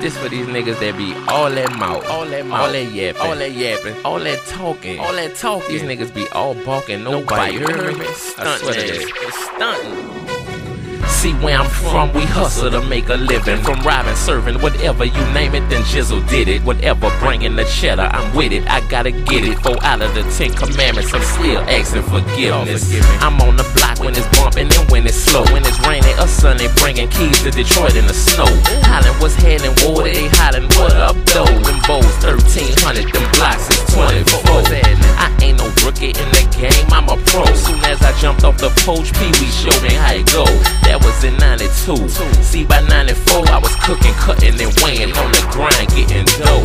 This for these niggas that be all that mouth, all that mouth, all that yapping, all that yapping, all that talking, all that talking. These niggas be all balking, no bite. You heard me? Stunting, stunting. See where I'm from, we hustle to make a living. From robbing, serving, whatever you name it, then Jizzle did it. Whatever bringing the cheddar, I'm with it. I gotta get it. Four out of the Ten Commandments, I'm still asking forgiveness. I'm on the when it's bumping and when it's slow. When it's raining or sunny, bringing keys to Detroit in the snow. Hollin' what's heading, water, they hollin' what up though. Them bows 1300, them blocks is 24. I ain't no rookie in the game, I'm a pro. Soon as I jumped off the poach, Pee Wee showed me how it go. That was in 92. See, by 94, I was cooking, cutting, and weighing on the grind, getting dough.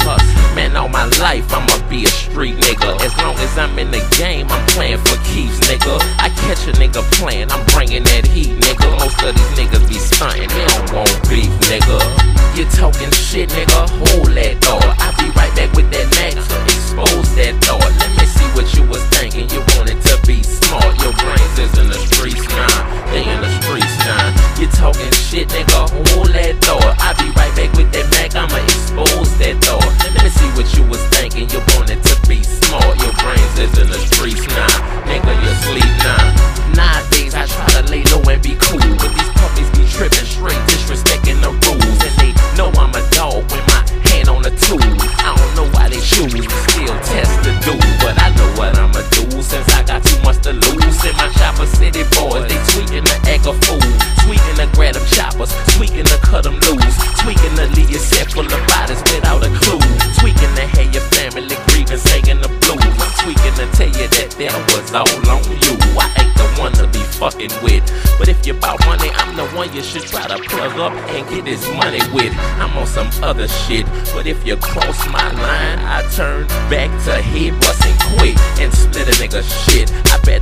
Man, all my life, I'ma be a street nigga. As long as I'm in the game, I'm playing for keeps, nigga. I catch a nigga playing, I'm bringing that heat, nigga. Most of these niggas be stunting, they don't want beef, nigga. You talking shit, nigga, hold City boys, they tweaking to act a fool, tweaking to grab them choppers, tweaking to cut them loose, tweaking to leave your set full of bodies without a clue, tweaking to have your family grieving, singing the blues. I'm tweaking to tell you that that was all on you. I ain't the one to be fucking with, but if you bout money, I'm the one you should try to plug up and get this money with. I'm on some other shit, but if you cross my line, I turn back to head busting quick and split a nigga shit.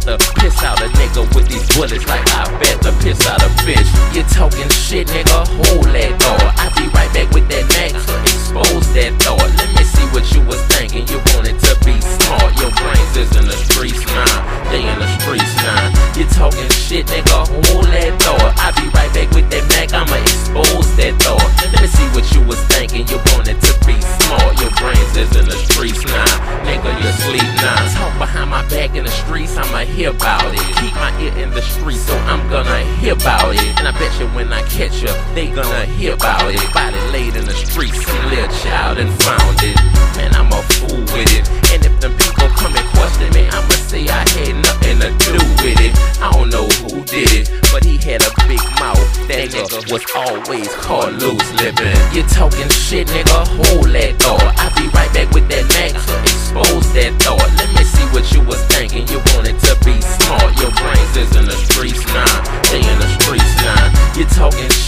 The piss out a nigga with these bullets like I bet the piss out a bitch. You talking shit, nigga? Hold that door. I be right back with that to expose that door. Let me see what you was thinking. You wanted to be smart. Hear about it. Keep my ear in the street, so I'm gonna hear about it. And I bet you when I catch you, they gonna hear about it. Body laid in the streets, some little child and found it. Man, I'm a fool with it. And if them people come and question me, I'ma say I had nothing to do with it. I don't know who did it, but he had a big mouth. That nigga was always caught loose living. You talking shit, nigga? Hold that door.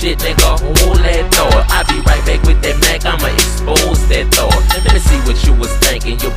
shit, nigga. Hold that thought. I'll be right back with that Mac. I'ma expose that thought. Let me see what you was thinking. Your